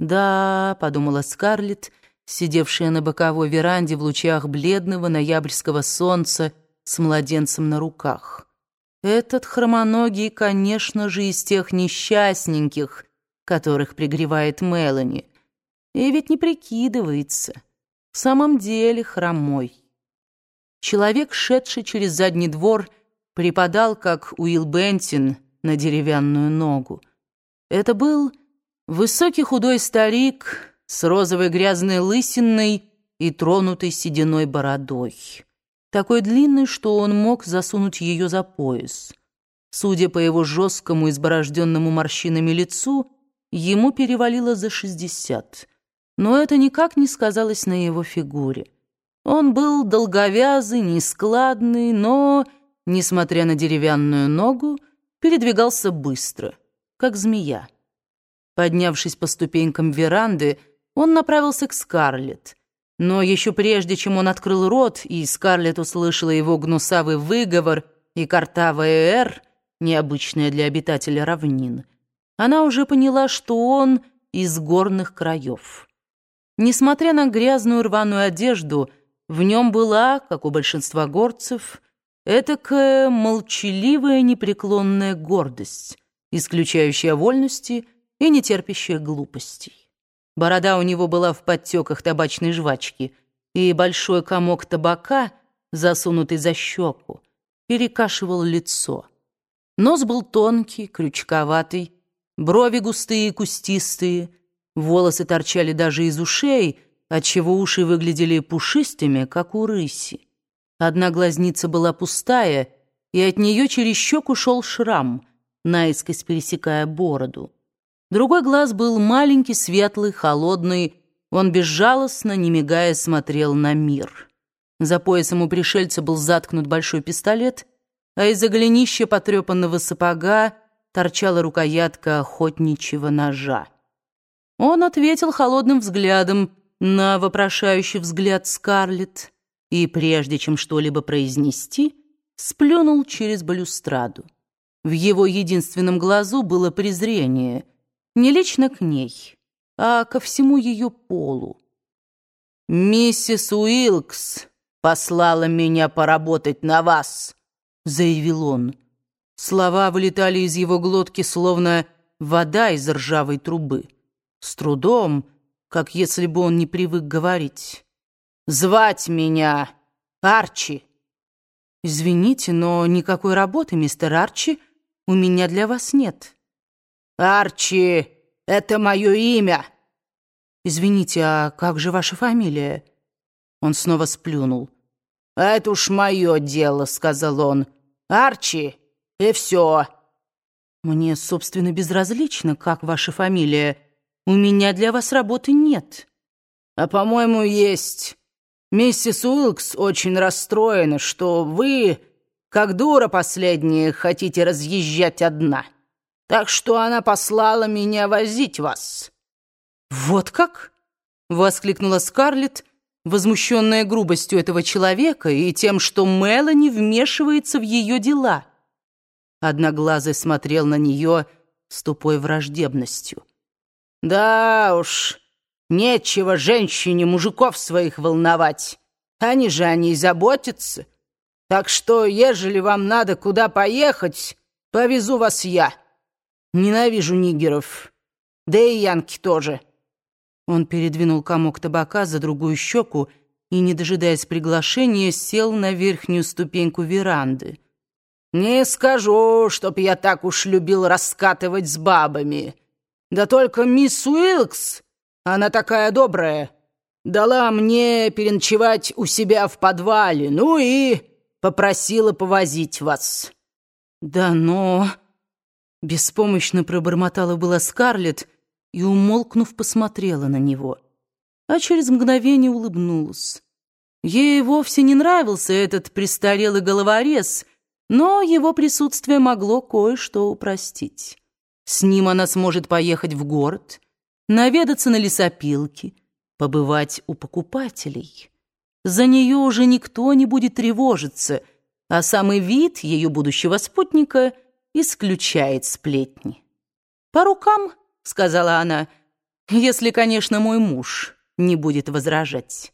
«Да», — подумала Скарлетт, сидевшая на боковой веранде в лучах бледного ноябрьского солнца с младенцем на руках. «Этот хромоногий, конечно же, из тех несчастненьких, которых пригревает Мелани. И ведь не прикидывается. В самом деле хромой». Человек, шедший через задний двор, припадал, как Уилл Бентин, на деревянную ногу. Это был высокий худой старик с розовой грязной лысиной и тронутой сединой бородой. Такой длинный, что он мог засунуть ее за пояс. Судя по его жесткому, изборожденному морщинами лицу, ему перевалило за шестьдесят. Но это никак не сказалось на его фигуре. Он был долговязый, нескладный, но, несмотря на деревянную ногу, передвигался быстро, как змея. Поднявшись по ступенькам веранды, он направился к Скарлетт. Но еще прежде, чем он открыл рот, и Скарлетт услышала его гнусавый выговор и картавое «р», необычное для обитателя равнин, она уже поняла, что он из горных краев. Несмотря на грязную рваную одежду, в нем была, как у большинства горцев, этакая молчаливая непреклонная гордость, исключающая вольности и не терпящая глупостей. Борода у него была в подтеках табачной жвачки, и большой комок табака, засунутый за щеку, перекашивал лицо. Нос был тонкий, крючковатый, брови густые и кустистые, волосы торчали даже из ушей — отчего уши выглядели пушистыми, как у рыси. Одна глазница была пустая, и от нее через щеку шел шрам, наискось пересекая бороду. Другой глаз был маленький, светлый, холодный, он безжалостно, не мигая, смотрел на мир. За поясом у пришельца был заткнут большой пистолет, а из-за голенища потрепанного сапога торчала рукоятка охотничьего ножа. Он ответил холодным взглядом, на вопрошающий взгляд Скарлетт и, прежде чем что-либо произнести, сплюнул через балюстраду. В его единственном глазу было презрение, не лично к ней, а ко всему ее полу. «Миссис Уилкс послала меня поработать на вас», — заявил он. Слова вылетали из его глотки, словно вода из ржавой трубы. С трудом, как если бы он не привык говорить. «Звать меня Арчи!» «Извините, но никакой работы, мистер Арчи, у меня для вас нет». «Арчи — это мое имя!» «Извините, а как же ваша фамилия?» Он снова сплюнул. «Это уж мое дело», — сказал он. «Арчи, и все». «Мне, собственно, безразлично, как ваша фамилия», у меня для вас работы нет. А, по-моему, есть. Миссис Уилкс очень расстроена, что вы, как дура последняя, хотите разъезжать одна. Так что она послала меня возить вас». «Вот как?» — воскликнула Скарлетт, возмущенная грубостью этого человека и тем, что Мелани вмешивается в ее дела. Одноглазый смотрел на нее с тупой враждебностью. Да уж, нечего женщине мужиков своих волновать. Они же о ней заботятся. Так что, ежели вам надо куда поехать, повезу вас я. Ненавижу нигеров. Да и янки тоже. Он передвинул комок табака за другую щеку и, не дожидаясь приглашения, сел на верхнюю ступеньку веранды. «Не скажу, чтоб я так уж любил раскатывать с бабами». Да только мисс Уилкс, она такая добрая, дала мне переночевать у себя в подвале, ну и попросила повозить вас». «Да но...» Беспомощно пробормотала была Скарлетт и, умолкнув, посмотрела на него, а через мгновение улыбнулась. Ей вовсе не нравился этот престарелый головорез, но его присутствие могло кое-что упростить. С ним она сможет поехать в город, наведаться на лесопилки, побывать у покупателей. За нее уже никто не будет тревожиться, а самый вид ее будущего спутника исключает сплетни. «По рукам», — сказала она, — Если, конечно, мой муж не будет возражать.